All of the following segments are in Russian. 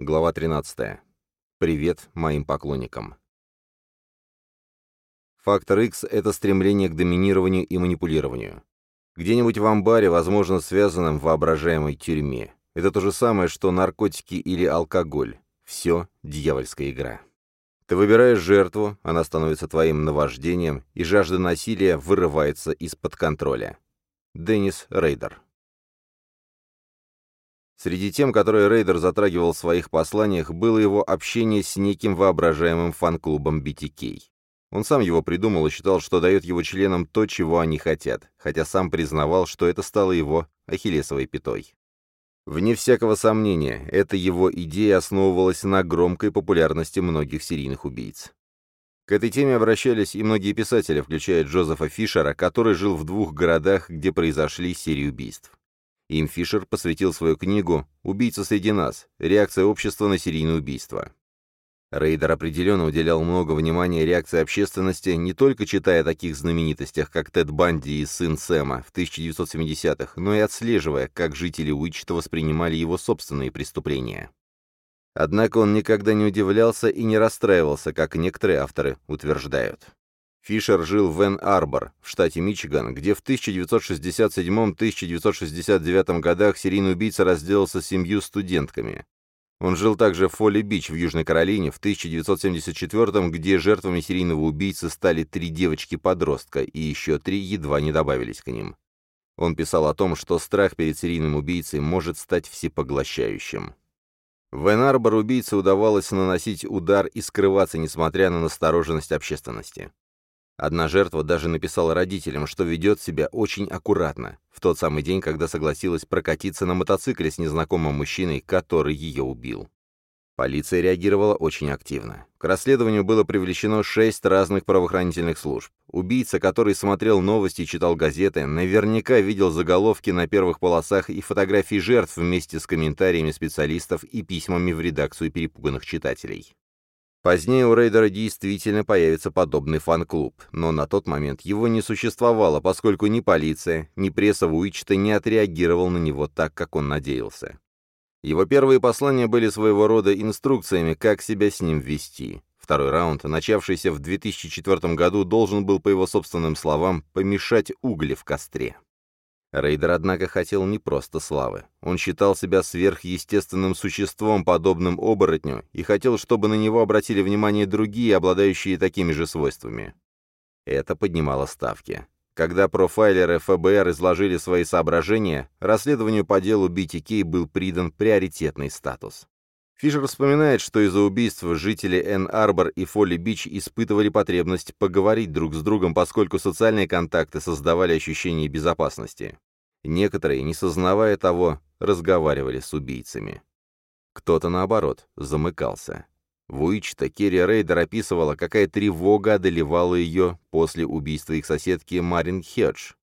Глава 13. Привет моим поклонникам. Фактор X — это стремление к доминированию и манипулированию. Где-нибудь в амбаре, возможно, связанном в воображаемой тюрьме. Это то же самое, что наркотики или алкоголь. Все дьявольская игра. Ты выбираешь жертву, она становится твоим наваждением, и жажда насилия вырывается из-под контроля. Деннис Рейдер Среди тем, которые Рейдер затрагивал в своих посланиях, было его общение с неким воображаемым фан-клубом BTK. Он сам его придумал и считал, что дает его членам то, чего они хотят, хотя сам признавал, что это стало его ахиллесовой пятой. Вне всякого сомнения, эта его идея основывалась на громкой популярности многих серийных убийц. К этой теме обращались и многие писатели, включая Джозефа Фишера, который жил в двух городах, где произошли серии убийств. Им Фишер посвятил свою книгу «Убийца среди нас. Реакция общества на серийное убийство». Рейдер определенно уделял много внимания реакции общественности, не только читая о таких знаменитостях, как Тед Банди и сын Сэма в 1970-х, но и отслеживая, как жители Уичиты воспринимали его собственные преступления. Однако он никогда не удивлялся и не расстраивался, как некоторые авторы утверждают. Фишер жил в Энн-Арбор, в штате Мичиган, где в 1967-1969 годах серийный убийца разделался с семью студентками. Он жил также в Фолли-Бич в Южной Каролине в 1974 где жертвами серийного убийцы стали три девочки-подростка, и еще три едва не добавились к ним. Он писал о том, что страх перед серийным убийцей может стать всепоглощающим. В Энн-Арбор убийце удавалось наносить удар и скрываться, несмотря на настороженность общественности. Одна жертва даже написала родителям, что ведет себя очень аккуратно, в тот самый день, когда согласилась прокатиться на мотоцикле с незнакомым мужчиной, который ее убил. Полиция реагировала очень активно. К расследованию было привлечено шесть разных правоохранительных служб. Убийца, который смотрел новости и читал газеты, наверняка видел заголовки на первых полосах и фотографии жертв вместе с комментариями специалистов и письмами в редакцию перепуганных читателей. Позднее у Рейдера действительно появится подобный фан-клуб, но на тот момент его не существовало, поскольку ни полиция, ни пресса Уичиты не отреагировали на него так, как он надеялся. Его первые послания были своего рода инструкциями, как себя с ним вести. Второй раунд, начавшийся в 2004 году, должен был, по его собственным словам, помешать угли в костре. Рейдер, однако, хотел не просто славы. Он считал себя сверхъестественным существом, подобным оборотню, и хотел, чтобы на него обратили внимание другие, обладающие такими же свойствами. Это поднимало ставки. Когда профайлеры ФБР изложили свои соображения, расследованию по делу BTK был придан приоритетный статус. Фишер вспоминает, что из-за убийств жители Энн-Арбор и Фолли-Бич испытывали потребность поговорить друг с другом, поскольку социальные контакты создавали ощущение безопасности. Некоторые, не сознавая того, разговаривали с убийцами. Кто-то, наоборот, замыкался. В Уичите Керри Рейдер описывала, какая тревога одолевала ее после убийства их соседки Марин Хедж.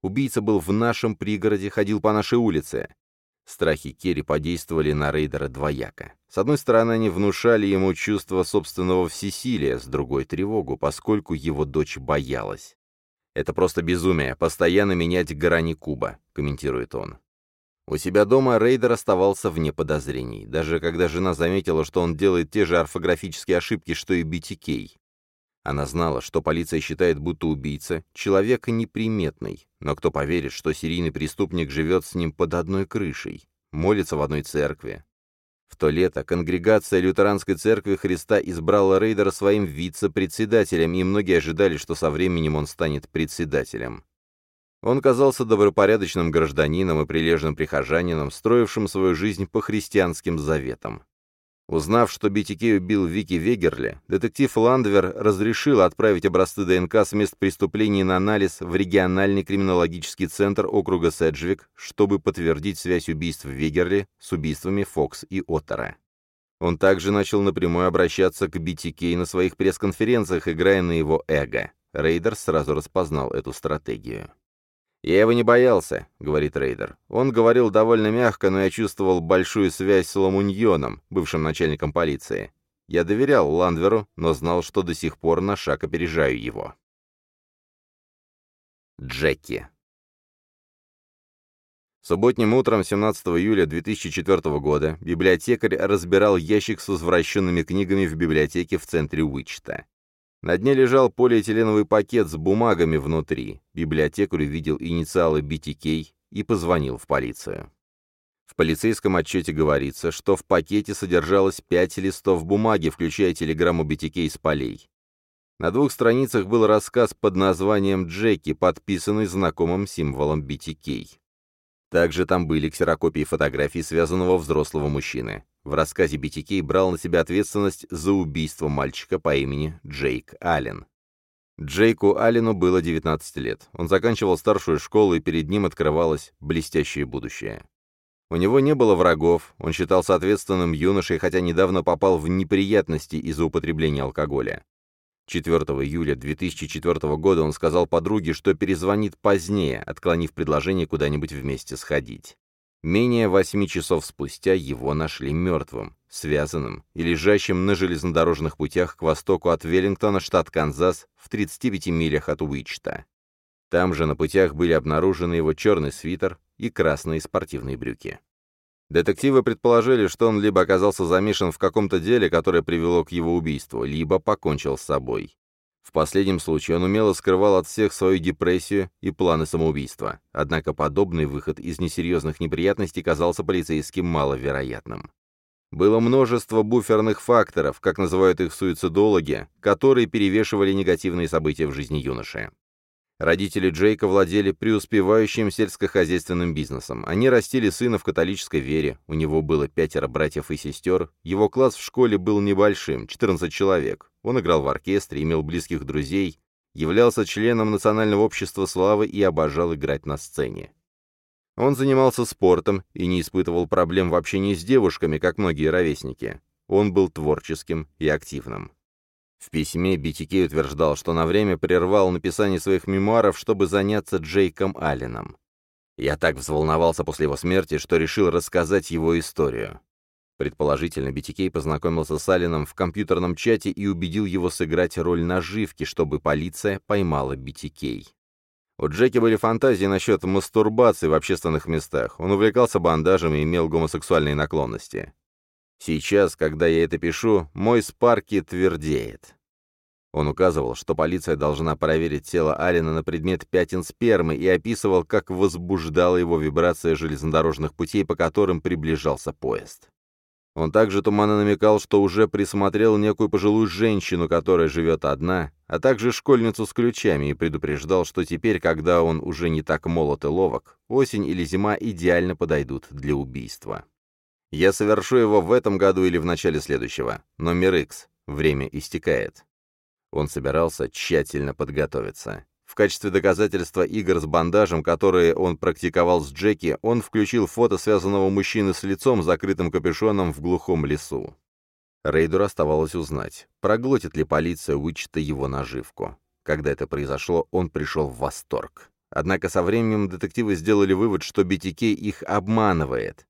Убийца был в нашем пригороде, ходил по нашей улице. Страхи Керри подействовали на Рейдера двояко. С одной стороны, они внушали ему чувство собственного всесилия, с другой — тревогу, поскольку его дочь боялась. «Это просто безумие, постоянно менять грани куба», — комментирует он. У себя дома Рейдер оставался вне подозрений, даже когда жена заметила, что он делает те же орфографические ошибки, что и BTK. Она знала, что полиция считает, будто убийца — человек неприметный, но кто поверит, что серийный преступник живет с ним под одной крышей, молится в одной церкви. В то лето конгрегация Лютеранской церкви Христа избрала Рейдера своим вице-председателем, и многие ожидали, что со временем он станет председателем. Он казался добропорядочным гражданином и прилежным прихожанином, строившим свою жизнь по христианским заветам. Узнав, что BTK убил Вики Вегерли, детектив Ландвер разрешил отправить образцы ДНК с мест преступлений на анализ в региональный криминологический центр округа Седжвик, чтобы подтвердить связь убийств Вегерли с убийствами Фокс и Оттера. Он также начал напрямую обращаться к BTK на своих пресс-конференциях, играя на его эго. Рейдер сразу распознал эту стратегию. «Я его не боялся», — говорит Рейдер. «Он говорил довольно мягко, но я чувствовал большую связь с Ламуньоном, бывшим начальником полиции. Я доверял Ландверу, но знал, что до сих пор на шаг опережаю его». Джеки Субботним утром 17 июля 2004 года библиотекарь разбирал ящик с возвращенными книгами в библиотеке в центре Уичта. На дне лежал полиэтиленовый пакет с бумагами внутри. Библиотекарь увидел инициалы BTK и позвонил в полицию. В полицейском отчете говорится, что в пакете содержалось пять листов бумаги, включая телеграмму BTK с полей. На двух страницах был рассказ под названием «Джеки», подписанный знакомым символом BTK. Также там были ксерокопии фотографий связанного взрослого мужчины. В рассказе BTK брал на себя ответственность за убийство мальчика по имени Джейк Аллен. Джейку Аллену было 19 лет. Он заканчивал старшую школу, и перед ним открывалось блестящее будущее. У него не было врагов, он считался ответственным юношей, хотя недавно попал в неприятности из-за употребления алкоголя. 4 июля 2004 года он сказал подруге, что перезвонит позднее, отклонив предложение куда-нибудь вместе сходить. Менее восьми часов спустя его нашли мертвым, связанным и лежащим на железнодорожных путях к востоку от Веллингтона, штат Канзас, в 35 милях от Уичта. Там же на путях были обнаружены его черный свитер и красные спортивные брюки. Детективы предположили, что он либо оказался замешан в каком-то деле, которое привело к его убийству, либо покончил с собой. В последнем случае он умело скрывал от всех свою депрессию и планы самоубийства, однако подобный выход из несерьезных неприятностей казался полицейским маловероятным. Было множество буферных факторов, как называют их суицидологи, которые перевешивали негативные события в жизни юноши. Родители Джейка владели преуспевающим сельскохозяйственным бизнесом. Они растили сына в католической вере, у него было пятеро братьев и сестер, его класс в школе был небольшим, 14 человек. Он играл в оркестре, имел близких друзей, являлся членом Национального общества славы и обожал играть на сцене. Он занимался спортом и не испытывал проблем в общении с девушками, как многие ровесники. Он был творческим и активным. В письме BTK утверждал, что на время прервал написание своих мемуаров, чтобы заняться Джейком Алленом. Я так взволновался после его смерти, что решил рассказать его историю. Предположительно, BTK познакомился с Алленом в компьютерном чате и убедил его сыграть роль наживки, чтобы полиция поймала BTK. У Джеки были фантазии насчет мастурбации в общественных местах. Он увлекался бандажем и имел гомосексуальные наклонности. Сейчас, когда я это пишу, мой спарки твердеет. Он указывал, что полиция должна проверить тело Алина на предмет пятен спермы и описывал, как возбуждала его вибрация железнодорожных путей, по которым приближался поезд. Он также туманно намекал, что уже присмотрел некую пожилую женщину, которая живет одна, а также школьницу с ключами, и предупреждал, что теперь, когда он уже не так молод и ловок, осень или зима идеально подойдут для убийства. Я совершу его в этом году или в начале следующего. Номер X. Время истекает. Он собирался тщательно подготовиться. В качестве доказательства игр с бандажем, которые он практиковал с Джеки, он включил фото связанного мужчины с лицом, закрытым капюшоном в глухом лесу. Рейдеру оставалось узнать, проглотит ли полиция Уичта его наживку. Когда это произошло, он пришел в восторг. Однако со временем детективы сделали вывод, что BTK их обманывает.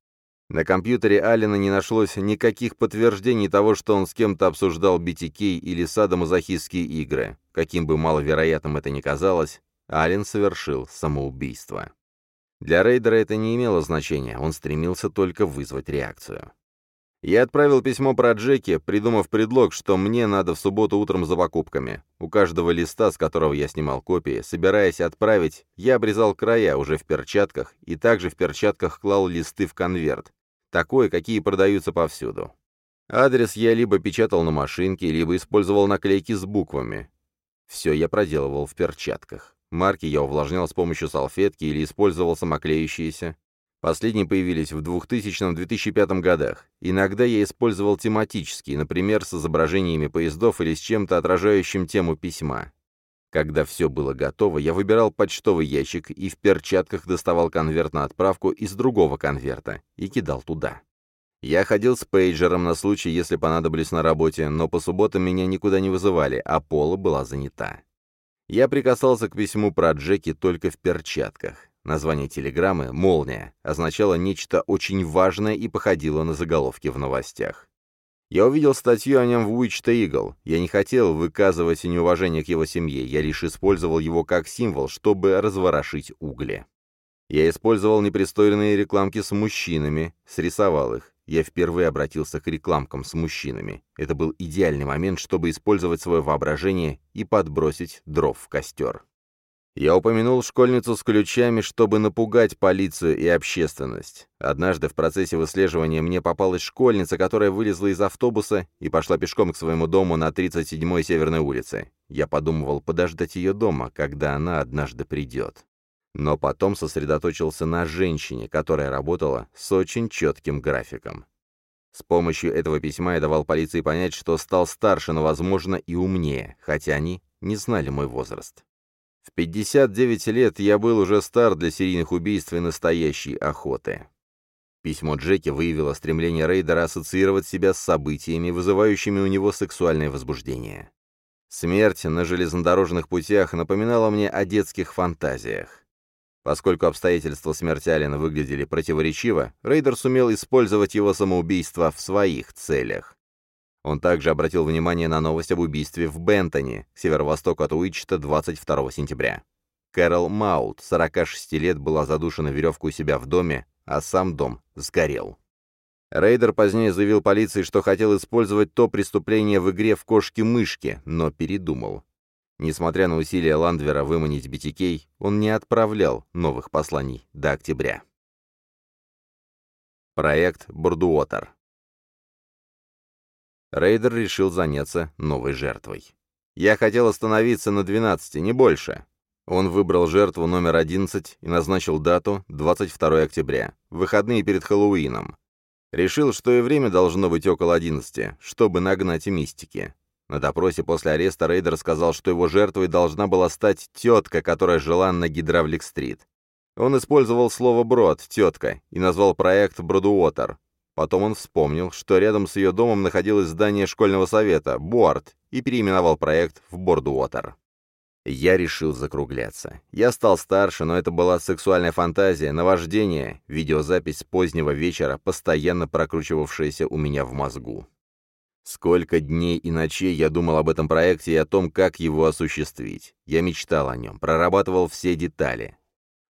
На компьютере Алина не нашлось никаких подтверждений того, что он с кем-то обсуждал BTK или садомазохистские игры. Каким бы маловероятным это ни казалось, Ален совершил самоубийство. Для рейдера это не имело значения, он стремился только вызвать реакцию. Я отправил письмо про Джеки, придумав предлог, что мне надо в субботу утром за покупками. У каждого листа, с которого я снимал копии, собираясь отправить, я обрезал края уже в перчатках и также в перчатках клал листы в конверт, такой, какие продаются повсюду. Адрес я либо печатал на машинке, либо использовал наклейки с буквами. Все я проделывал в перчатках. Марки я увлажнял с помощью салфетки или использовал самоклеющиеся. Последние появились в 2000-2005 годах. Иногда я использовал тематические, например, с изображениями поездов или с чем-то отражающим тему письма. Когда все было готово, я выбирал почтовый ящик и в перчатках доставал конверт на отправку из другого конверта и кидал туда. Я ходил с пейджером на случай, если понадоблюсь на работе, но по субботам меня никуда не вызывали, а пола была занята. Я прикасался к письму про Джеки только в перчатках. Название телеграммы «Молния» означало нечто очень важное и походило на заголовки в новостях. Я увидел статью о нем в Уичта Игл. Я не хотел выказывать неуважение к его семье, я лишь использовал его как символ, чтобы разворошить угли. Я использовал непристойные рекламки с мужчинами, срисовал их. Я впервые обратился к рекламкам с мужчинами. Это был идеальный момент, чтобы использовать свое воображение и подбросить дров в костер. Я упомянул школьницу с ключами, чтобы напугать полицию и общественность. Однажды в процессе выслеживания мне попалась школьница, которая вылезла из автобуса и пошла пешком к своему дому на 37-й Северной улице. Я подумывал подождать ее дома, когда она однажды придет. Но потом сосредоточился на женщине, которая работала с очень четким графиком. С помощью этого письма я давал полиции понять, что стал старше, но, возможно, и умнее, хотя они не знали мой возраст. В 59 лет я был уже стар для серийных убийств и настоящей охоты. Письмо Джеки выявило стремление Рейдера ассоциировать себя с событиями, вызывающими у него сексуальное возбуждение. Смерть на железнодорожных путях напоминала мне о детских фантазиях. Поскольку обстоятельства смерти Алина выглядели противоречиво, Рейдер сумел использовать его самоубийство в своих целях. Он также обратил внимание на новость об убийстве в Бентоне, к северо-востоку от Уичиты, 22 сентября. Кэрол Маут, 46 лет, была задушена веревкой у себя в доме, а сам дом сгорел. Рейдер позднее заявил полиции, что хотел использовать то преступление в игре в кошки-мышки, но передумал. Несмотря на усилия Ландвера выманить BTK, он не отправлял новых посланий до октября. Проект Бордуотер Рейдер решил заняться новой жертвой. Я хотел остановиться на 12, не больше. Он выбрал жертву номер 11 и назначил дату 22 октября, выходные перед Хэллоуином. Решил, что и время должно быть около 11, чтобы нагнать мистики. На допросе после ареста Рейдер сказал, что его жертвой должна была стать тетка, которая жила на Гидравлик-стрит. Он использовал слово «broad», «тетка», и назвал проект «Broadwater», Потом он вспомнил, что рядом с ее домом находилось здание школьного совета, Board, и переименовал проект в Boardwater. Я решил закругляться. Я стал старше, но это была сексуальная фантазия, наваждение, видеозапись позднего вечера, постоянно прокручивавшаяся у меня в мозгу. Сколько дней и ночей я думал об этом проекте и о том, как его осуществить. Я мечтал о нем, прорабатывал все детали.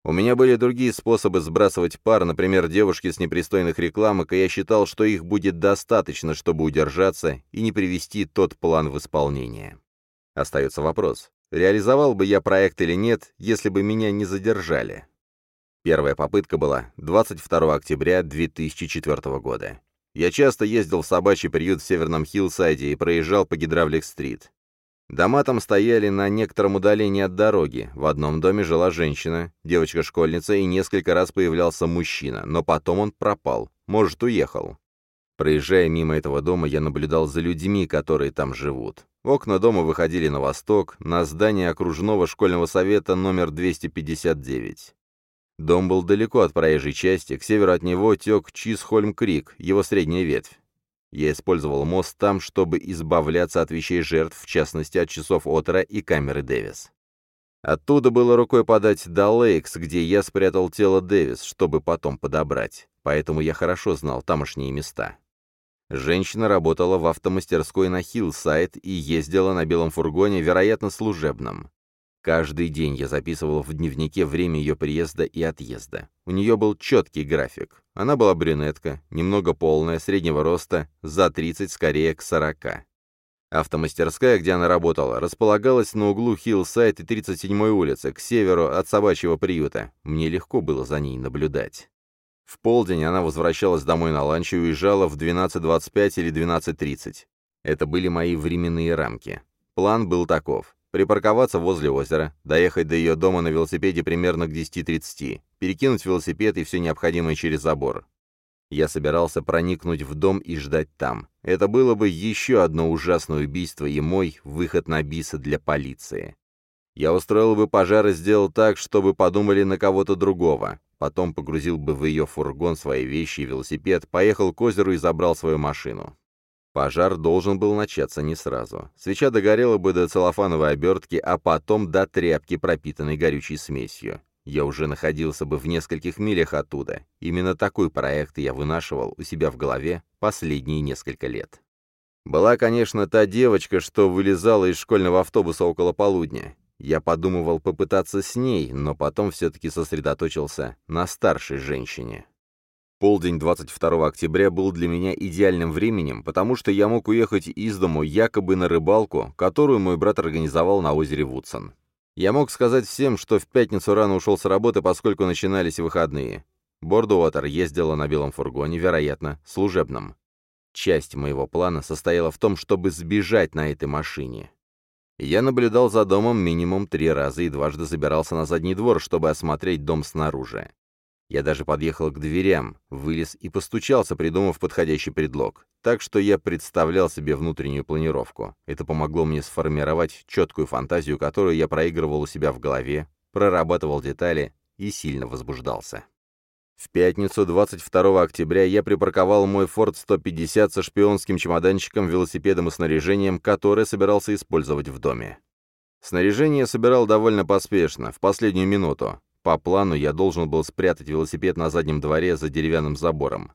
У меня были другие способы сбрасывать пар, например, девушки с непристойных рекламок, и я считал, что их будет достаточно, чтобы удержаться и не привести тот план в исполнение. Остается вопрос, реализовал бы я проект или нет, если бы меня не задержали. Первая попытка была 22 октября 2004 года. Я часто ездил в собачий приют в Северном Хиллсайде и проезжал по Гидравлик-стрит. Дома там стояли на некотором удалении от дороги. В одном доме жила женщина, девочка-школьница, и несколько раз появлялся мужчина, но потом он пропал, может, уехал. Проезжая мимо этого дома, я наблюдал за людьми, которые там живут. Окна дома выходили на восток, на здание окружного школьного совета номер 259. Дом был далеко от проезжей части, к северу от него тек Чисхольм-Крик, его средняя ветвь. Я использовал мост там, чтобы избавляться от вещей жертв, в частности, от часов Отеро и камеры Дэвис. Оттуда было рукой подать до Лейкс, где я спрятал тело Дэвис, чтобы потом подобрать, поэтому я хорошо знал тамошние места. Женщина работала в автомастерской на Хиллсайд и ездила на белом фургоне, вероятно, служебном. Каждый день я записывал в дневнике время ее приезда и отъезда. У нее был четкий график. Она была брюнетка, немного полная, среднего роста, за 30, скорее к 40. Автомастерская, где она работала, располагалась на углу Хиллсайд и 37-й улицы, к северу от собачьего приюта. Мне легко было за ней наблюдать. В полдень она возвращалась домой на ланч и уезжала в 12.25 или 12.30. Это были мои временные рамки. План был таков припарковаться возле озера, доехать до ее дома на велосипеде примерно к 10.30, перекинуть велосипед и все необходимое через забор. Я собирался проникнуть в дом и ждать там. Это было бы еще одно ужасное убийство и мой выход на биса для полиции. Я устроил бы пожар и сделал так, чтобы подумали на кого-то другого. Потом погрузил бы в ее фургон свои вещи и велосипед, поехал к озеру и забрал свою машину. Пожар должен был начаться не сразу. Свеча догорела бы до целлофановой обертки, а потом до тряпки, пропитанной горючей смесью. Я уже находился бы в нескольких милях оттуда. Именно такой проект я вынашивал у себя в голове последние несколько лет. Была, конечно, та девочка, что вылезала из школьного автобуса около полудня. Я подумывал попытаться с ней, но потом все-таки сосредоточился на старшей женщине. Полдень 22 октября был для меня идеальным временем, потому что я мог уехать из дому якобы на рыбалку, которую мой брат организовал на озере Вудсон. Я мог сказать всем, что в пятницу рано ушел с работы, поскольку начинались выходные. Бордуотер ездила на белом фургоне, вероятно, служебном. Часть моего плана состояла в том, чтобы сбежать на этой машине. Я наблюдал за домом минимум три раза и дважды забирался на задний двор, чтобы осмотреть дом снаружи. Я даже подъехал к дверям, вылез и постучался, придумав подходящий предлог. Так что я представлял себе внутреннюю планировку. Это помогло мне сформировать четкую фантазию, которую я проигрывал у себя в голове, прорабатывал детали и сильно возбуждался. В пятницу, 22 октября, я припарковал мой Ford 150 со шпионским чемоданчиком, велосипедом и снаряжением, которое собирался использовать в доме. Снаряжение я собирал довольно поспешно, в последнюю минуту. По плану я должен был спрятать велосипед на заднем дворе за деревянным забором.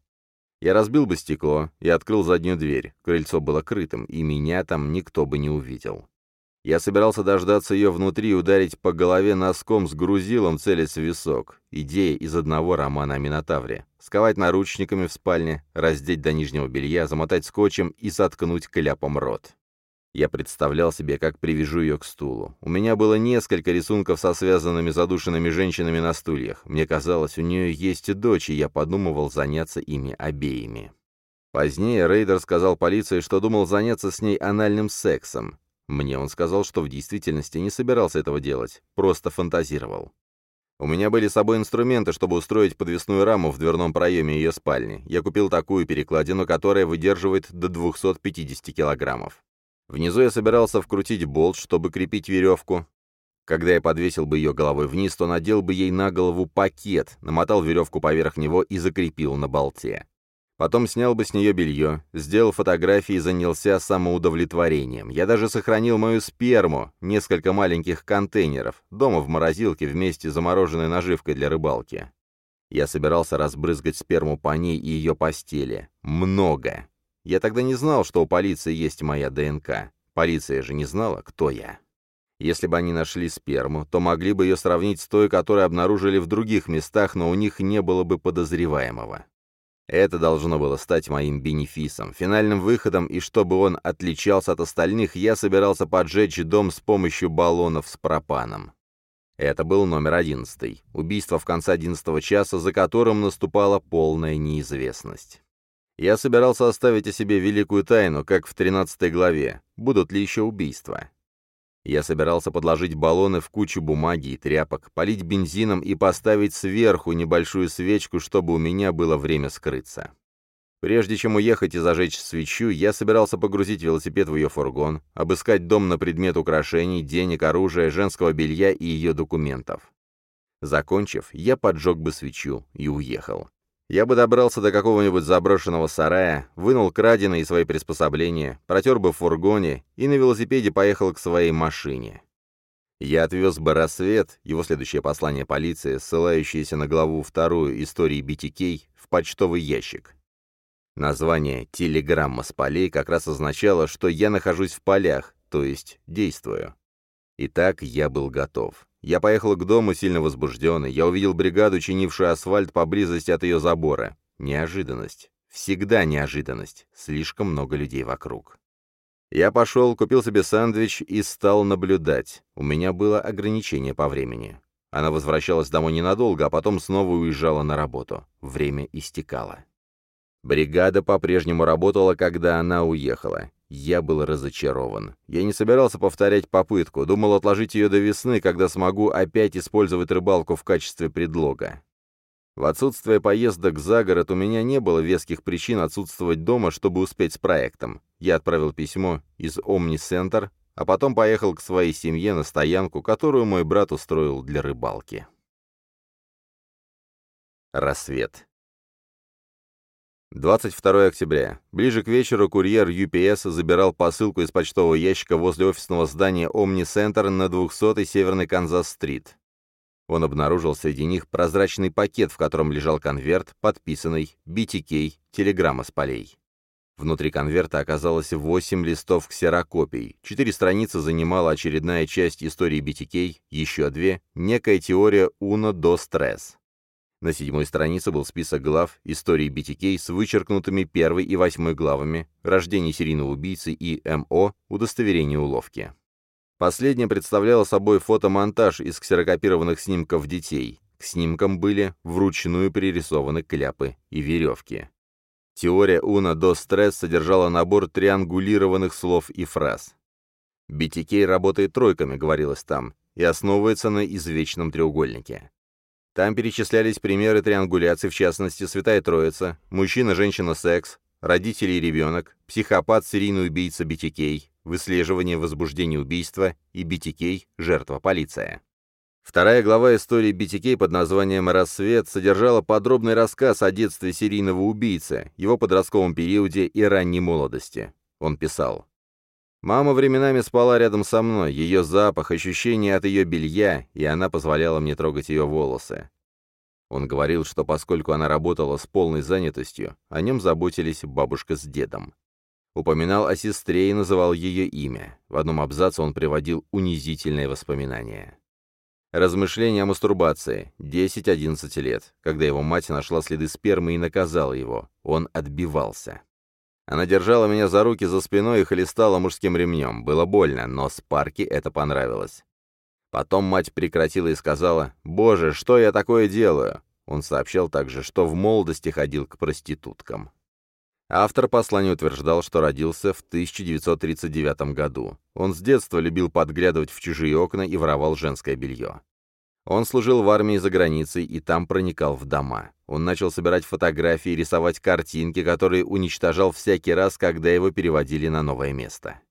Я разбил бы стекло и открыл заднюю дверь. Крыльцо было крытым, и меня там никто бы не увидел. Я собирался дождаться ее внутри и ударить по голове носком с грузилом, целясь в висок. Идея из одного романа о Минотавре. Сковать наручниками в спальне, раздеть до нижнего белья, замотать скотчем и заткнуть кляпом рот. Я представлял себе, как привяжу ее к стулу. У меня было несколько рисунков со связанными задушенными женщинами на стульях. Мне казалось, у нее есть дочь, и я подумывал заняться ими обеими. Позднее Рейдер сказал полиции, что думал заняться с ней анальным сексом. Мне он сказал, что в действительности не собирался этого делать, просто фантазировал. У меня были с собой инструменты, чтобы устроить подвесную раму в дверном проеме ее спальни. Я купил такую перекладину, которая выдерживает до 250 килограммов. Внизу я собирался вкрутить болт, чтобы крепить веревку. Когда я подвесил бы ее головой вниз, то надел бы ей на голову пакет, намотал веревку поверх него и закрепил на болте. Потом снял бы с нее белье, сделал фотографии и занялся самоудовлетворением. Я даже сохранил мою сперму, несколько маленьких контейнеров, дома в морозилке вместе с замороженной наживкой для рыбалки. Я собирался разбрызгать сперму по ней и ее постели. Много. Я тогда не знал, что у полиции есть моя ДНК. Полиция же не знала, кто я. Если бы они нашли сперму, то могли бы ее сравнить с той, которую обнаружили в других местах, но у них не было бы подозреваемого. Это должно было стать моим бенефисом, финальным выходом, и чтобы он отличался от остальных, я собирался поджечь дом с помощью баллонов с пропаном. Это был номер одиннадцатый. Убийство в конце одиннадцатого часа, за которым наступала полная неизвестность. Я собирался оставить о себе великую тайну, как в 13 главе. Будут ли еще убийства? Я собирался подложить баллоны в кучу бумаги и тряпок, полить бензином и поставить сверху небольшую свечку, чтобы у меня было время скрыться. Прежде чем уехать и зажечь свечу, я собирался погрузить велосипед в ее фургон, обыскать дом на предмет украшений, денег, оружия, женского белья и ее документов. Закончив, я поджег бы свечу и уехал. Я бы добрался до какого-нибудь заброшенного сарая, вынул краденые свои приспособления, протер бы в фургоне и на велосипеде поехал к своей машине. Я отвез бы рассвет, его следующее послание полиции, ссылающееся на главу вторую истории BTK, в почтовый ящик. Название «Телеграмма с полей» как раз означало, что я нахожусь в полях, то есть действую. Итак, я был готов. Я поехал к дому сильно возбужденный. Я увидел бригаду, чинившую асфальт поблизости от ее забора. Неожиданность. Всегда неожиданность. Слишком много людей вокруг. Я пошел, купил себе сэндвич и стал наблюдать. У меня было ограничение по времени. Она возвращалась домой ненадолго, а потом снова уезжала на работу. Время истекало. Бригада по-прежнему работала, когда она уехала. Я был разочарован. Я не собирался повторять попытку, думал отложить ее до весны, когда смогу опять использовать рыбалку в качестве предлога. В отсутствие поездок за город у меня не было веских причин отсутствовать дома, чтобы успеть с проектом. Я отправил письмо из Омни-центр, а потом поехал к своей семье на стоянку, которую мой брат устроил для рыбалки. Рассвет. 22 октября. Ближе к вечеру курьер UPS забирал посылку из почтового ящика возле офисного здания Omni Center на 200-й Северной Канзас-стрит. Он обнаружил среди них прозрачный пакет, в котором лежал конверт, подписанный BTK, телеграмма с полей. Внутри конверта оказалось 8 листов ксерокопий, четыре страницы занимала очередная часть истории BTK, еще две — некая теория Uno до стресс. На седьмой странице был список глав истории BTK с вычеркнутыми первой и восьмой главами, рождение серийного убийцы и МО, удостоверение уловки. Последнее представляло собой фотомонтаж из ксерокопированных снимков детей. К снимкам были вручную пририсованы кляпы и веревки. Теория Уна до стресс содержала набор триангулированных слов и фраз. BTK работает тройками, говорилось там, и основывается на извечном треугольнике. Там перечислялись примеры триангуляции, в частности, Святая Троица, мужчина, женщина, секс, родители и ребенок, психопат, серийный убийца BTK, выслеживание возбуждения убийства и BTK, жертва, полиция. Вторая глава истории BTK под названием «Рассвет» содержала подробный рассказ о детстве серийного убийцы, его подростковом периоде и ранней молодости. Он писал. «Мама временами спала рядом со мной, ее запах, ощущение от ее белья, и она позволяла мне трогать ее волосы. Он говорил, что поскольку она работала с полной занятостью, о нем заботились бабушка с дедом. Упоминал о сестре и называл ее имя. В одном абзаце он приводил унизительные воспоминания. Размышления о мастурбации. 10-11 лет, когда его мать нашла следы спермы и наказала его. Он отбивался. Она держала меня за руки за спиной и хлестала мужским ремнем. Было больно, но Спарке это понравилось. Потом мать прекратила и сказала, «Боже, что я такое делаю?» Он сообщал также, что в молодости ходил к проституткам. Автор послания утверждал, что родился в 1939 году. Он с детства любил подглядывать в чужие окна и воровал женское белье. Он служил в армии за границей и там проникал в дома. Он начал собирать фотографии и рисовать картинки, которые уничтожал всякий раз, когда его переводили на новое место.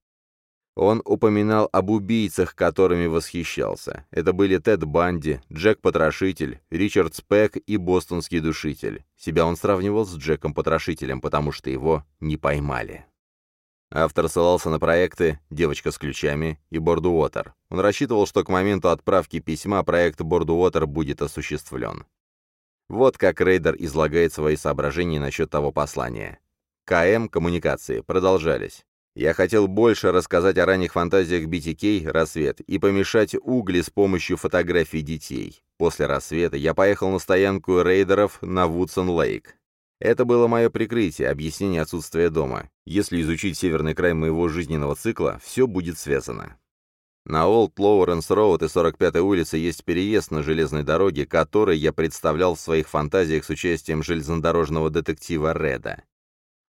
Он упоминал об убийцах, которыми восхищался. Это были Тед Банди, Джек Потрошитель, Ричард Спек и Бостонский Душитель. Себя он сравнивал с Джеком Потрошителем, потому что его не поймали. Автор ссылался на проекты «Девочка с ключами» и «Бордуотер». Он рассчитывал, что к моменту отправки письма проект «Бордуотер» будет осуществлен. Вот как Рейдер излагает свои соображения насчет того послания. КМ коммуникации продолжались. Я хотел больше рассказать о ранних фантазиях BTK «Рассвет» и помешать угли с помощью фотографий детей. После «Рассвета» я поехал на стоянку рейдеров на Вудсон-Лейк. Это было мое прикрытие, объяснение отсутствия дома. Если изучить северный край моего жизненного цикла, все будет связано. На Олд Лоуренс Роуд и 45-й улице есть переезд на железной дороге, который я представлял в своих фантазиях с участием железнодорожного детектива Реда.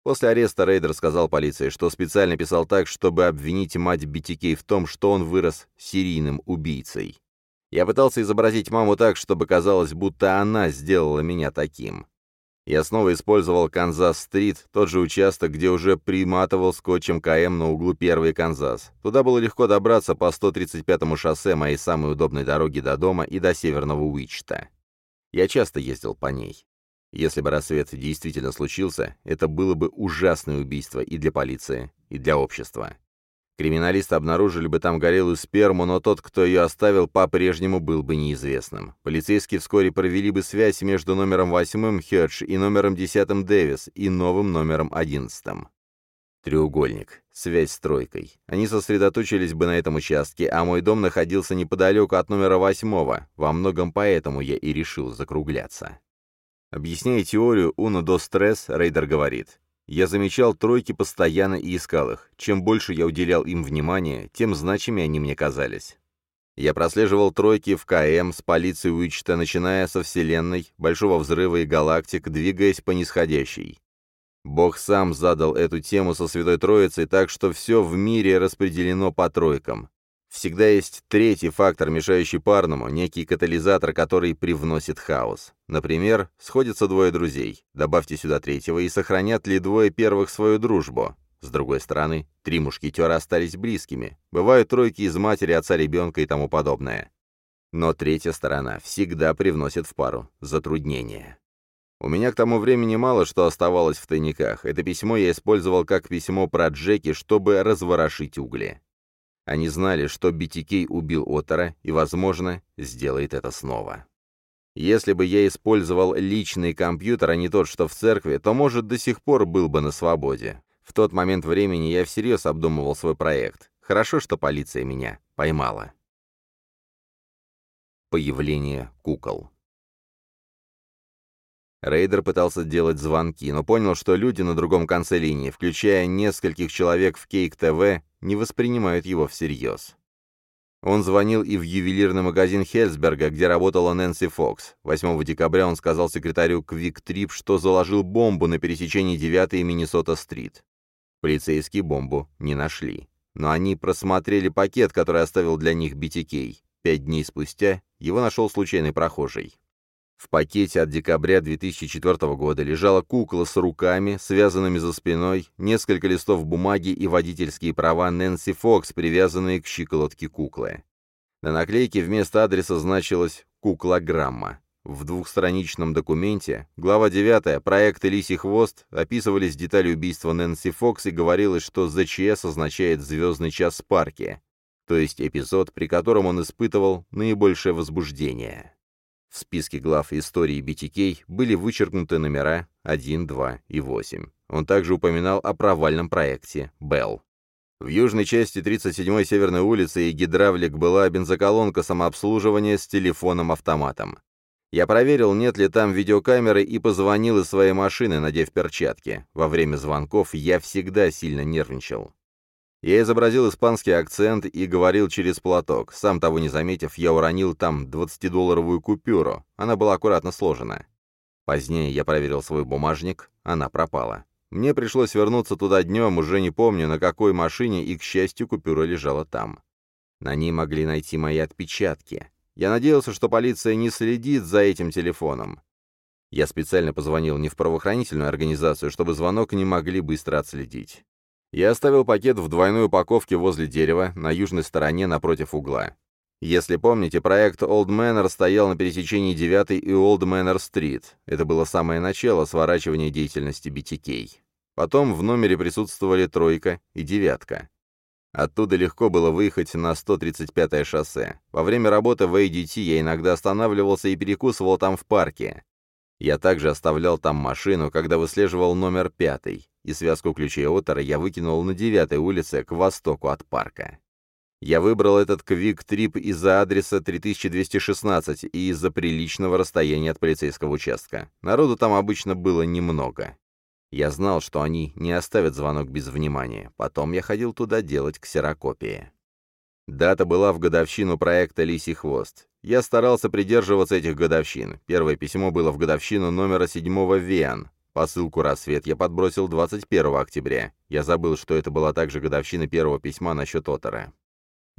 После ареста Рейдер сказал полиции, что специально писал так, чтобы обвинить мать BTK в том, что он вырос серийным убийцей. Я пытался изобразить маму так, чтобы казалось, будто она сделала меня таким. Я снова использовал Канзас-стрит, тот же участок, где уже приматывал скотчем КМ на углу 1 Канзас. Туда было легко добраться по 135-му шоссе моей самой удобной дороги до дома и до северного Уичита. Я часто ездил по ней. Если бы рассвет действительно случился, это было бы ужасное убийство и для полиции, и для общества. Криминалисты обнаружили бы там горелую сперму, но тот, кто ее оставил, по-прежнему был бы неизвестным. Полицейские вскоре провели бы связь между номером 8 Хедж и номером 10 Дэвис и новым номером 11. Треугольник. Связь с тройкой. Они сосредоточились бы на этом участке, а мой дом находился неподалеку от номера 8 Во многом поэтому я и решил закругляться. Объясняя теорию Уно до стресс, Рейдер говорит, «Я замечал тройки постоянно и искал их. Чем больше я уделял им внимания, тем значимее они мне казались. Я прослеживал тройки в КМ с полицией Уичта, начиная со Вселенной, Большого Взрыва и Галактик, двигаясь по нисходящей. Бог сам задал эту тему со Святой Троицей, так что все в мире распределено по тройкам. Всегда есть третий фактор, мешающий парному, некий катализатор, который привносит хаос. Например, сходятся двое друзей. Добавьте сюда третьего, и сохранят ли двое первых свою дружбу? С другой стороны, три мушкетера остались близкими. Бывают тройки из матери, отца, ребенка и тому подобное. Но третья сторона всегда привносит в пару затруднения. У меня к тому времени мало что оставалось в тайниках. Это письмо я использовал как письмо про Джеки, чтобы разворошить угли. Они знали, что BTK убил Отеро и, возможно, сделает это снова. Если бы я использовал личный компьютер, а не тот, что в церкви, то, может, до сих пор был бы на свободе. В тот момент времени я всерьез обдумывал свой проект. Хорошо, что полиция меня поймала. Появление кукол. Рейдер пытался делать звонки, но понял, что люди на другом конце линии, включая нескольких человек в Кейк-ТВ, не воспринимают его всерьез. Он звонил и в ювелирный магазин Хельсберга, где работала Нэнси Фокс. 8 декабря он сказал секретарю Квик Трип, что заложил бомбу на пересечении 9 и Миннесота-стрит. Полицейские бомбу не нашли. Но они просмотрели пакет, который оставил для них BTK. Пять дней спустя его нашел случайный прохожий. В пакете от декабря 2004 года лежала кукла с руками, связанными за спиной, несколько листов бумаги и водительские права Нэнси Фокс, привязанные к щиколотке куклы. На наклейке вместо адреса значилась «куклограмма». В двухстраничном документе, глава 9, проект «Лисий хвост», описывались детали убийства Нэнси Фокс и говорилось, что ЗЧС означает «звездный час в парке», то есть эпизод, при котором он испытывал наибольшее возбуждение. В списке глав истории BTK были вычеркнуты номера 1, 2 и 8. Он также упоминал о провальном проекте «Белл». В южной части 37-й Северной улицы и гидравлик была бензоколонка самообслуживания с телефоном-автоматом. Я проверил, нет ли там видеокамеры, и позвонил из своей машины, надев перчатки. Во время звонков я всегда сильно нервничал. Я изобразил испанский акцент и говорил через платок. Сам того не заметив, я уронил там 20-долларовую купюру. Она была аккуратно сложена. Позднее я проверил свой бумажник, она пропала. Мне пришлось вернуться туда днем, уже не помню, на какой машине, и, к счастью, купюра лежала там. На ней могли найти мои отпечатки. Я надеялся, что полиция не следит за этим телефоном. Я специально позвонил не в правоохранительную организацию, чтобы звонок не могли быстро отследить. Я оставил пакет в двойной упаковке возле дерева, на южной стороне напротив угла. Если помните, проект Old Manor стоял на пересечении 9 и Old Manor Street. Это было самое начало сворачивания деятельности BTK. Потом в номере присутствовали тройка и девятка. Оттуда легко было выехать на 135-е шоссе. Во время работы в ADT я иногда останавливался и перекусывал там в парке. Я также оставлял там машину, когда выслеживал номер пятый, и связку ключей Оттера я выкинул на девятой улице к востоку от парка. Я выбрал этот квик-трип из-за адреса 3216 и из-за приличного расстояния от полицейского участка. Народу там обычно было немного. Я знал, что они не оставят звонок без внимания. Потом я ходил туда делать ксерокопии. Дата была в годовщину проекта «Лисий хвост». Я старался придерживаться этих годовщин. Первое письмо было в годовщину номера седьмого ВИАН. Посылку «Рассвет» я подбросил 21 октября. Я забыл, что это была также годовщина первого письма насчет Отора.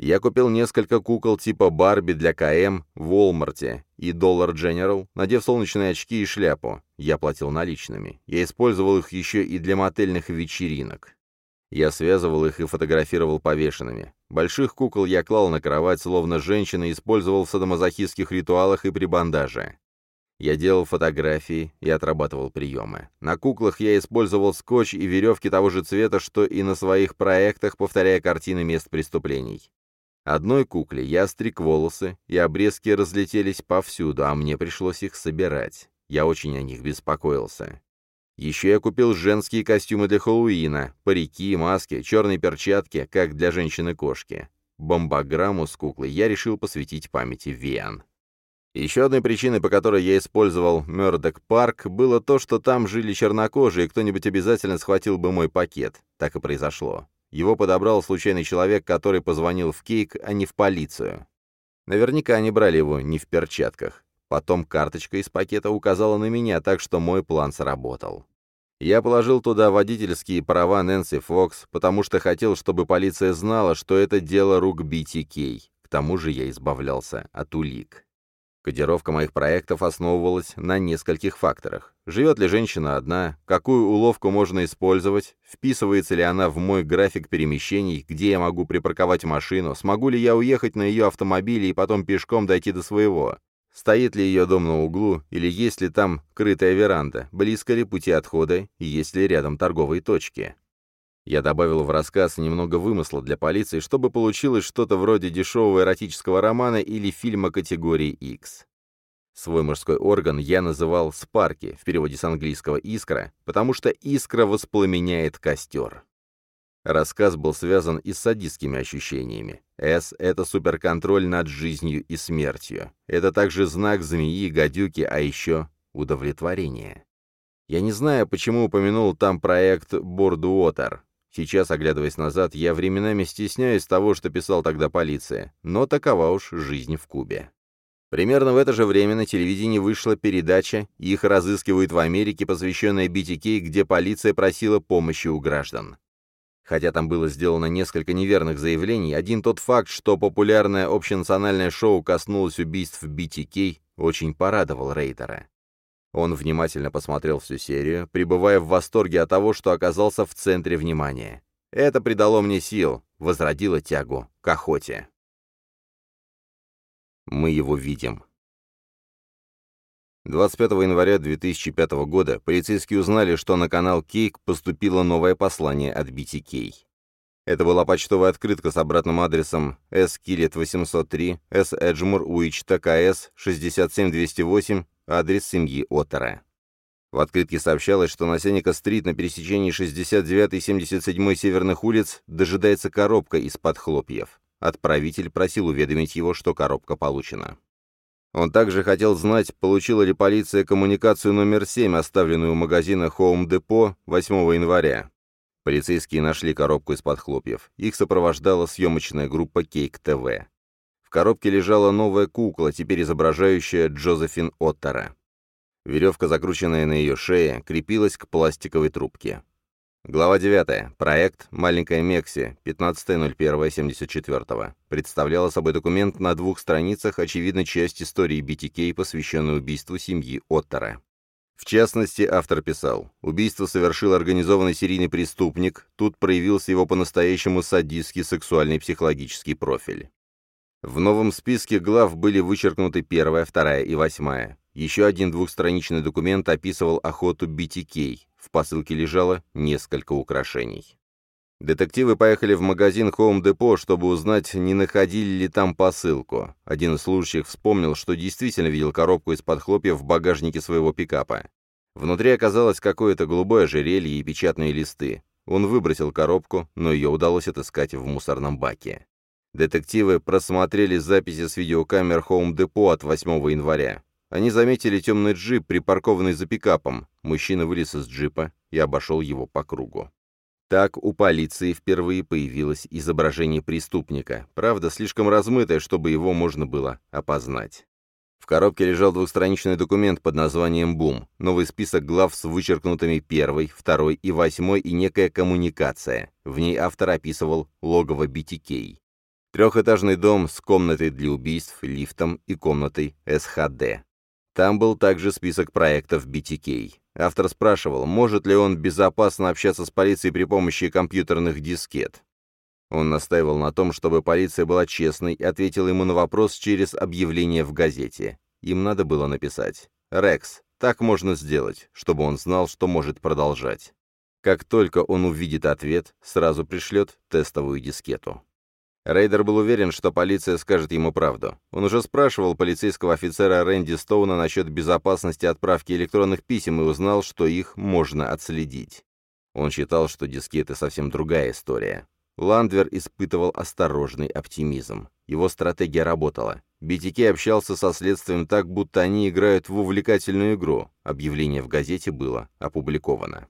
Я купил несколько кукол типа Барби для КМ в Уолмарте и Dollar General, надев солнечные очки и шляпу. Я платил наличными. Я использовал их еще и для мотельных вечеринок. Я связывал их и фотографировал повешенными. Больших кукол я клал на кровать, словно женщина использовал в садомазохистских ритуалах и при бандаже. Я делал фотографии и отрабатывал приемы. На куклах я использовал скотч и веревки того же цвета, что и на своих проектах, повторяя картины мест преступлений. Одной кукле я стриг волосы, и обрезки разлетелись повсюду, а мне пришлось их собирать. Я очень о них беспокоился. Еще я купил женские костюмы для Хэллоуина, парики, маски, черные перчатки, как для женщины-кошки. Бомбограмму с куклой я решил посвятить памяти Виан. Еще одной причиной, по которой я использовал Мёрдок Парк, было то, что там жили чернокожие, и кто-нибудь обязательно схватил бы мой пакет. Так и произошло. Его подобрал случайный человек, который позвонил в Кейк, а не в полицию. Наверняка они брали его не в перчатках. Потом карточка из пакета указала на меня, так что мой план сработал. Я положил туда водительские права Нэнси Фокс, потому что хотел, чтобы полиция знала, что это дело рук BTK. К тому же я избавлялся от улик. Кодировка моих проектов основывалась на нескольких факторах. Живет ли женщина одна, какую уловку можно использовать, вписывается ли она в мой график перемещений, где я могу припарковать машину, смогу ли я уехать на ее автомобиле и потом пешком дойти до своего, Стоит ли ее дом на углу, или есть ли там крытая веранда, близко ли пути отхода, и есть ли рядом торговые точки. Я добавил в рассказ немного вымысла для полиции, чтобы получилось что-то вроде дешевого эротического романа или фильма категории X. Свой мужской орган я называл «спарки», в переводе с английского «искра», потому что искра воспламеняет костер. Рассказ был связан и с садистскими ощущениями. «С» — это суперконтроль над жизнью и смертью. Это также знак змеи, гадюки, а еще удовлетворение. Я не знаю, почему упомянул там проект «Бордуотер». Сейчас, оглядываясь назад, я временами стесняюсь того, что писал тогда полиция, но такова уж жизнь в Кубе. Примерно в это же время на телевидении вышла передача «Их разыскивают в Америке», посвященная BTK, где полиция просила помощи у граждан. Хотя там было сделано несколько неверных заявлений, один тот факт, что популярное общенациональное шоу коснулось убийств BTK, очень порадовал Рейдера. Он внимательно посмотрел всю серию, пребывая в восторге от того, что оказался в центре внимания. Это придало мне сил, возродило тягу к охоте. Мы его видим. 25 января 2005 года полицейские узнали, что на канал Кейк поступило новое послание от BTK. Это была почтовая открытка с обратным адресом S. Киллет 803, S. Эджмур, Уичта, КС 67208, адрес семьи Оттера. В открытке сообщалось, что на Сенека-стрит на пересечении 69 и 77 северных улиц дожидается коробка из-под хлопьев. Отправитель просил уведомить его, что коробка получена. Он также хотел знать, получила ли полиция коммуникацию номер 7, оставленную у магазина Home Depot 8 января. Полицейские нашли коробку из-под хлопьев. Их сопровождала съемочная группа Кейк ТВ. В коробке лежала новая кукла, теперь изображающая Джозефин Оттера. Веревка, закрученная на ее шее, крепилась к пластиковой трубке. Глава 9. Проект «Маленькая Мекси» 15.01.74. Представляла собой документ на двух страницах, очевидно, часть истории BTK, посвященной убийству семьи Оттера. В частности, автор писал, «Убийство совершил организованный серийный преступник, тут проявился его по-настоящему садистский сексуальный психологический профиль. В новом списке глав были вычеркнуты первая, вторая и восьмая. Еще один двухстраничный документ описывал охоту BTK. В посылке лежало несколько украшений. Детективы поехали в магазин Home Depot, чтобы узнать, не находили ли там посылку. Один из служащих вспомнил, что действительно видел коробку из-под хлопьев в багажнике своего пикапа. Внутри оказалось какое-то голубое ожерелье и печатные листы. Он выбросил коробку, но ее удалось отыскать в мусорном баке. Детективы просмотрели записи с видеокамер Depot от 8 января. Они заметили темный джип, припаркованный за пикапом. Мужчина вылез из джипа и обошел его по кругу. Так у полиции впервые появилось изображение преступника, правда, слишком размытое, чтобы его можно было опознать. В коробке лежал двухстраничный документ под названием «Бум», новый список глав с вычеркнутыми первой, второй и восьмой и некая коммуникация. В ней автор описывал логово BTK. Трехэтажный дом с комнатой для убийств, лифтом и комнатой СХД. Там был также список проектов BTK. Автор спрашивал, может ли он безопасно общаться с полицией при помощи компьютерных дискет. Он настаивал на том, чтобы полиция была честной и ответил ему на вопрос через объявление в газете. Им надо было написать «Рекс, так можно сделать», чтобы он знал, что может продолжать. Как только он увидит ответ, сразу пришлет тестовую дискету. Рейдер был уверен, что полиция скажет ему правду. Он уже спрашивал полицейского офицера Рэнди Стоуна насчет безопасности отправки электронных писем и узнал, что их можно отследить. Он считал, что дискеты совсем другая история. Ландвер испытывал осторожный оптимизм. Его стратегия работала. BTK общался со следствием так, будто они играют в увлекательную игру. Объявление в газете было опубликовано.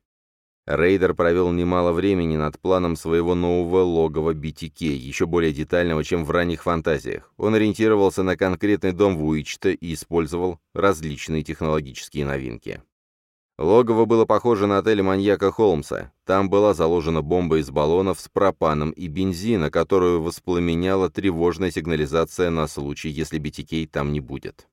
Рейдер провел немало времени над планом своего нового логова BTK, еще более детального, чем в ранних фантазиях. Он ориентировался на конкретный дом в Уичта и использовал различные технологические новинки. Логово было похоже на отель маньяка Холмса. Там была заложена бомба из баллонов с пропаном и бензина, которую воспламеняла тревожная сигнализация на случай, если BTK там не будет.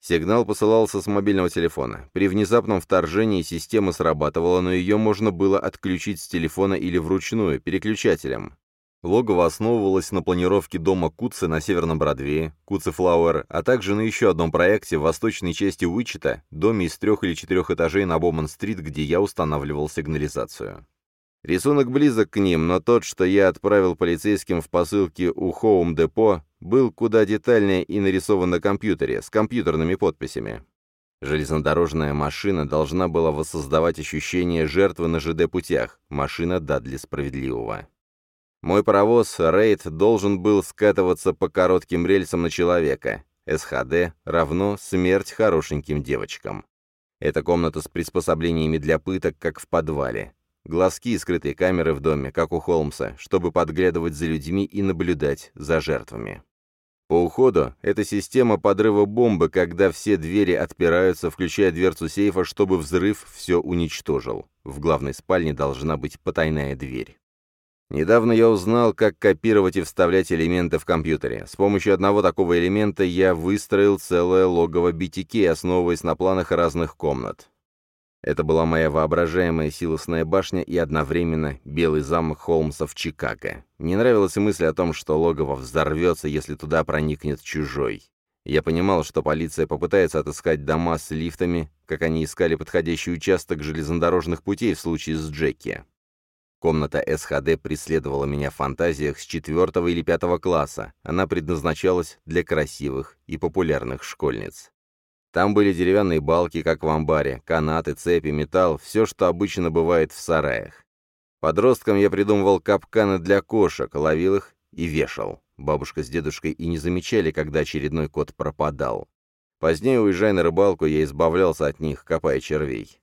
Сигнал посылался с мобильного телефона. При внезапном вторжении система срабатывала, но ее можно было отключить с телефона или вручную, переключателем. Логово основывалось на планировке дома Куцы на Северном Бродвее, Куцы Флауэр, а также на еще одном проекте в восточной части Уичета, доме из трех или четырех этажей на Боман-стрит, где я устанавливал сигнализацию. Рисунок близок к ним, но тот, что я отправил полицейским в посылке у Хоум Депо, был куда детальнее и нарисован на компьютере, с компьютерными подписями. Железнодорожная машина должна была воссоздавать ощущение жертвы на ЖД-путях, машина Дадли Справедливого. Мой паровоз «Рейд» должен был скатываться по коротким рельсам на человека. СХД равно смерть хорошеньким девочкам. Это комната с приспособлениями для пыток, как в подвале. Глазки и скрытые камеры в доме, как у Холмса, чтобы подглядывать за людьми и наблюдать за жертвами. По уходу — это система подрыва бомбы, когда все двери отпираются, включая дверцу сейфа, чтобы взрыв все уничтожил. В главной спальне должна быть потайная дверь. Недавно я узнал, как копировать и вставлять элементы в компьютере. С помощью одного такого элемента я выстроил целое логово BTK, основываясь на планах разных комнат. Это была моя воображаемая силосная башня и одновременно белый замок Холмса в Чикаго. Мне нравилась мысль о том, что логово взорвется, если туда проникнет чужой. Я понимал, что полиция попытается отыскать дома с лифтами, как они искали подходящий участок железнодорожных путей в случае с Джеки. Комната СХД преследовала меня в фантазиях с четвертого или пятого класса. Она предназначалась для красивых и популярных школьниц. Там были деревянные балки, как в амбаре, канаты, цепи, металл, все, что обычно бывает в сараях. Подросткам я придумывал капканы для кошек, ловил их и вешал. Бабушка с дедушкой и не замечали, когда очередной кот пропадал. Позднее, уезжая на рыбалку, я избавлялся от них, копая червей.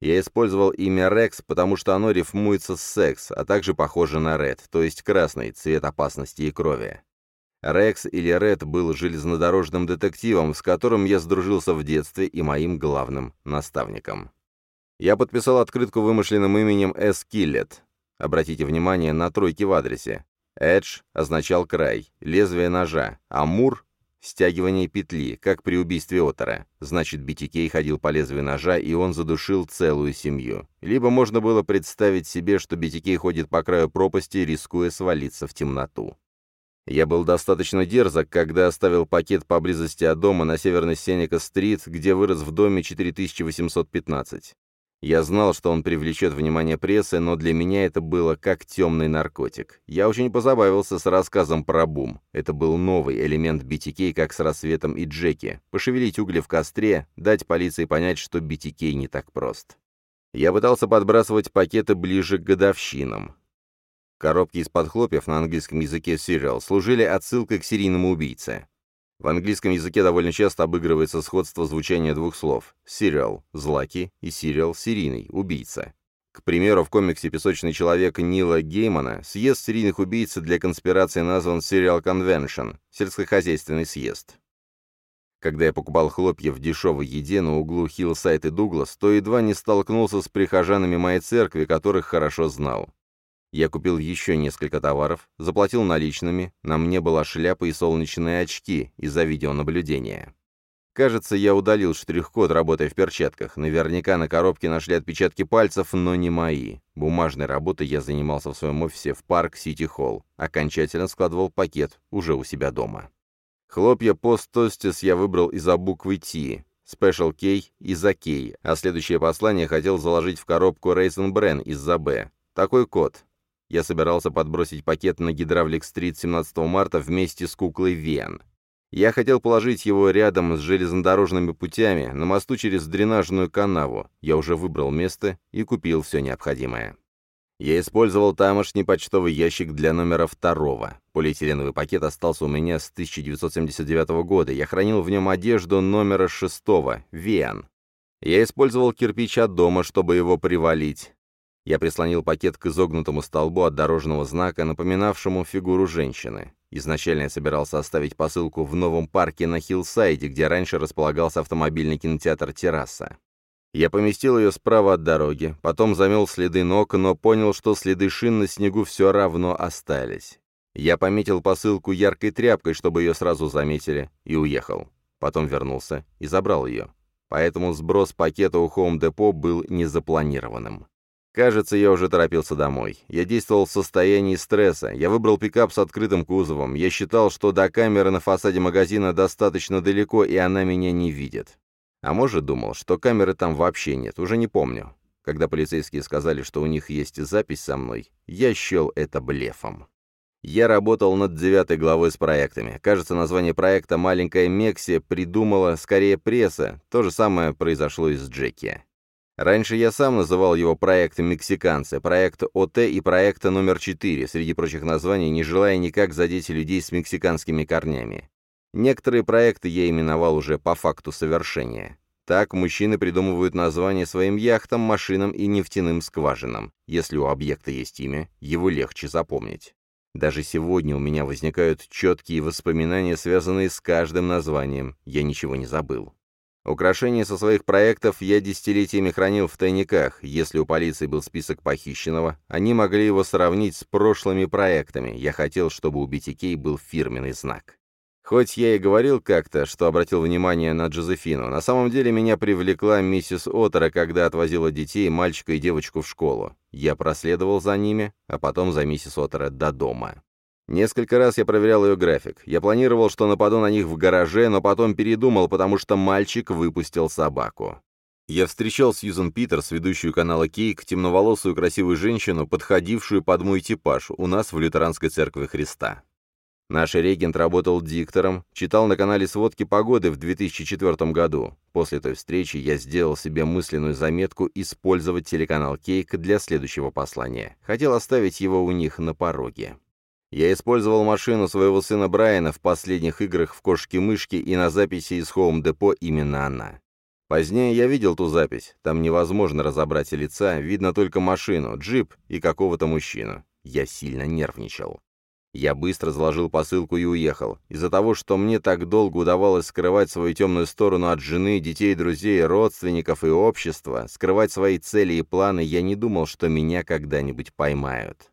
Я использовал имя Рекс, потому что оно рифмуется с секс, а также похоже на Ред, то есть красный, цвет опасности и крови. Рекс или Ред был железнодорожным детективом, с которым я сдружился в детстве и моим главным наставником. Я подписал открытку вымышленным именем С. Киллет. Обратите внимание на тройки в адресе. Эдж означал край, лезвие ножа, а Мур — стягивание петли, как при убийстве Отора. Значит, BTK ходил по лезвию ножа, и он задушил целую семью. Либо можно было представить себе, что BTK ходит по краю пропасти, рискуя свалиться в темноту. Я был достаточно дерзок, когда оставил пакет поблизости от дома на северной Сенека-стрит, где вырос в доме 4815. Я знал, что он привлечет внимание прессы, но для меня это было как темный наркотик. Я очень позабавился с рассказом про бум. Это был новый элемент BTK, как с рассветом и Джеки. Пошевелить угли в костре, дать полиции понять, что BTK не так прост. Я пытался подбрасывать пакеты ближе к годовщинам. Коробки из-под хлопьев на английском языке cereal служили отсылкой к серийному убийце. В английском языке довольно часто обыгрывается сходство звучания двух слов cereal – злаки и serial – серийный, убийца. К примеру, в комиксе «Песочный человек» Нила Геймана съезд серийных убийц для конспирации назван Cereal Convention – сельскохозяйственный съезд. Когда я покупал хлопья в дешевой еде на углу Хиллсайд и Дуглас, то едва не столкнулся с прихожанами моей церкви, которых хорошо знал. Я купил еще несколько товаров, заплатил наличными, на мне была шляпа и солнечные очки из-за видеонаблюдения. Кажется, я удалил штрих-код, работая в перчатках. Наверняка на коробке нашли отпечатки пальцев, но не мои. Бумажной работой я занимался в своем офисе в парк Сити-Холл. Окончательно складывал пакет уже у себя дома. Хлопья пост-тостис я выбрал из-за буквы Т, Special K из-за K, а следующее послание хотел заложить в коробку Raisin Bran из-за Б. Такой код. Я собирался подбросить пакет на Гидравлик-стрит 17 марта вместе с куклой Вен. Я хотел положить его рядом с железнодорожными путями, на мосту через дренажную канаву. Я уже выбрал место и купил все необходимое. Я использовал тамошний почтовый ящик для номера второго. Полиэтиленовый пакет остался у меня с 1979 года. Я хранил в нем одежду номера шестого, Вен. Я использовал кирпич от дома, чтобы его привалить. Я прислонил пакет к изогнутому столбу от дорожного знака, напоминавшему фигуру женщины. Изначально я собирался оставить посылку в новом парке на Хиллсайде, где раньше располагался автомобильный кинотеатр «Терраса». Я поместил ее справа от дороги, потом замел следы ног, но понял, что следы шин на снегу все равно остались. Я пометил посылку яркой тряпкой, чтобы ее сразу заметили, и уехал. Потом вернулся и забрал ее. Поэтому сброс пакета у Home Depot был незапланированным. Кажется, я уже торопился домой. Я действовал в состоянии стресса. Я выбрал пикап с открытым кузовом. Я считал, что до камеры на фасаде магазина достаточно далеко, и она меня не видит. А может, думал, что камеры там вообще нет, уже не помню. Когда полицейские сказали, что у них есть запись со мной, я счел это блефом. Я работал над девятой главой с проектами. Кажется, название проекта «Маленькая Мекси» придумала скорее пресса. То же самое произошло и с Джеки. Раньше я сам называл его проектом «Мексиканцы», проект ОТ и проекта номер 4, среди прочих названий, не желая никак задеть людей с мексиканскими корнями. Некоторые проекты я именовал уже по факту совершения. Так мужчины придумывают названия своим яхтам, машинам и нефтяным скважинам. Если у объекта есть имя, его легче запомнить. Даже сегодня у меня возникают четкие воспоминания, связанные с каждым названием. Я ничего не забыл. Украшения со своих проектов я десятилетиями хранил в тайниках. Если у полиции был список похищенного, они могли его сравнить с прошлыми проектами. Я хотел, чтобы у BTK был фирменный знак. Хоть я и говорил как-то, что обратил внимание на Джозефину, на самом деле меня привлекла миссис Оттера, когда отвозила детей, мальчика и девочку в школу. Я проследовал за ними, а потом за миссис Оттера до дома. Несколько раз я проверял ее график. Я планировал, что нападу на них в гараже, но потом передумал, потому что мальчик выпустил собаку. Я встречал Сьюзен Питерс, ведущую канала Кейк, темноволосую красивую женщину, подходившую под мой типаж у нас в Лютеранской церкви Христа. Наш регент работал диктором, читал на канале сводки погоды в 2004 году. После той встречи я сделал себе мысленную заметку использовать телеканал Кейк для следующего послания. Хотел оставить его у них на пороге. Я использовал машину своего сына Брайана в последних играх в кошки-мышки и на записи из Depot именно она. Позднее я видел ту запись. Там невозможно разобрать лица, видно только машину, джип и какого-то мужчину. Я сильно нервничал. Я быстро заложил посылку и уехал. Из-за того, что мне так долго удавалось скрывать свою темную сторону от жены, детей, друзей, родственников и общества, скрывать свои цели и планы, я не думал, что меня когда-нибудь поймают.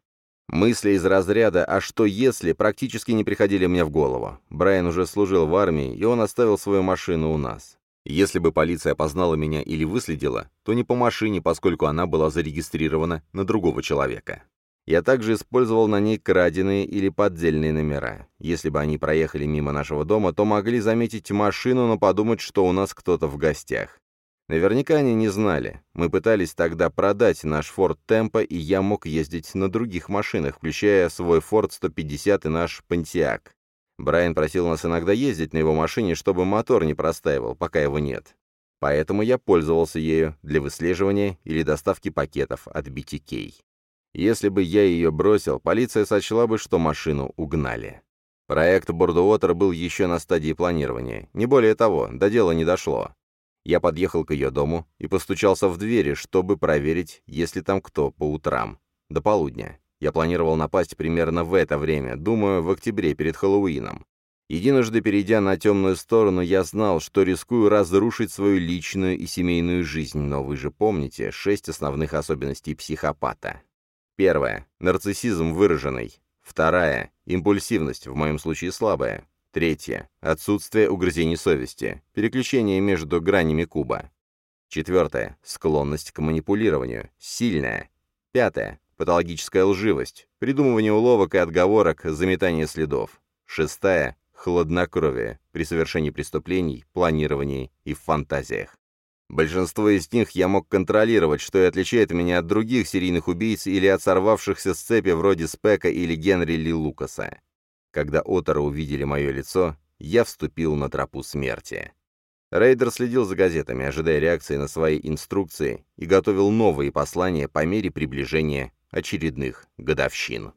Мысли из разряда «а что если» практически не приходили мне в голову. Брайан уже служил в армии, и он оставил свою машину у нас. Если бы полиция опознала меня или выследила, то не по машине, поскольку она была зарегистрирована на другого человека. Я также использовал на ней краденые или поддельные номера. Если бы они проехали мимо нашего дома, то могли заметить машину, но подумать, что у нас кто-то в гостях. Наверняка они не знали. Мы пытались тогда продать наш Ford Tempo, и я мог ездить на других машинах, включая свой Ford 150 и наш Pontiac. Брайан просил нас иногда ездить на его машине, чтобы мотор не простаивал, пока его нет. Поэтому я пользовался ею для выслеживания или доставки пакетов от BTK. Если бы я ее бросил, полиция сочла бы, что машину угнали. Проект Бордуотер был еще на стадии планирования. Не более того, до дела не дошло. Я подъехал к ее дому и постучался в двери, чтобы проверить, есть ли там кто по утрам. До полудня. Я планировал напасть примерно в это время, думаю, в октябре перед Хэллоуином. Единожды перейдя на темную сторону, я знал, что рискую разрушить свою личную и семейную жизнь, но вы же помните шесть основных особенностей психопата. Первая – нарциссизм выраженный. Вторая – импульсивность, в моем случае слабая. Третье. Отсутствие угрызений совести. Переключение между гранями куба. Четвертое. Склонность к манипулированию. Сильная. Пятое. Патологическая лживость. Придумывание уловок и отговорок, заметание следов. Шестая. Хладнокровие. При совершении преступлений, планировании и в фантазиях. Большинство из них я мог контролировать, что и отличает меня от других серийных убийц или от сорвавшихся с цепи вроде Спека или Генри Ли Лукаса. Когда Отора увидели мое лицо, я вступил на тропу смерти. Рейдер следил за газетами, ожидая реакции на свои инструкции, и готовил новые послания по мере приближения очередных годовщин.